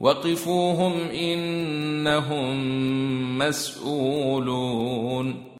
وقفوهم إنهم مسئولون